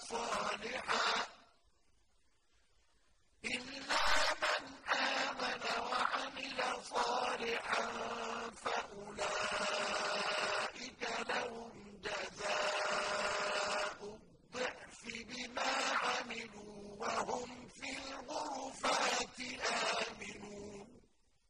صالحا. إلا من آمن وعمل صالحا فأولئك لهم جزاء الضعف بما عملوا وهم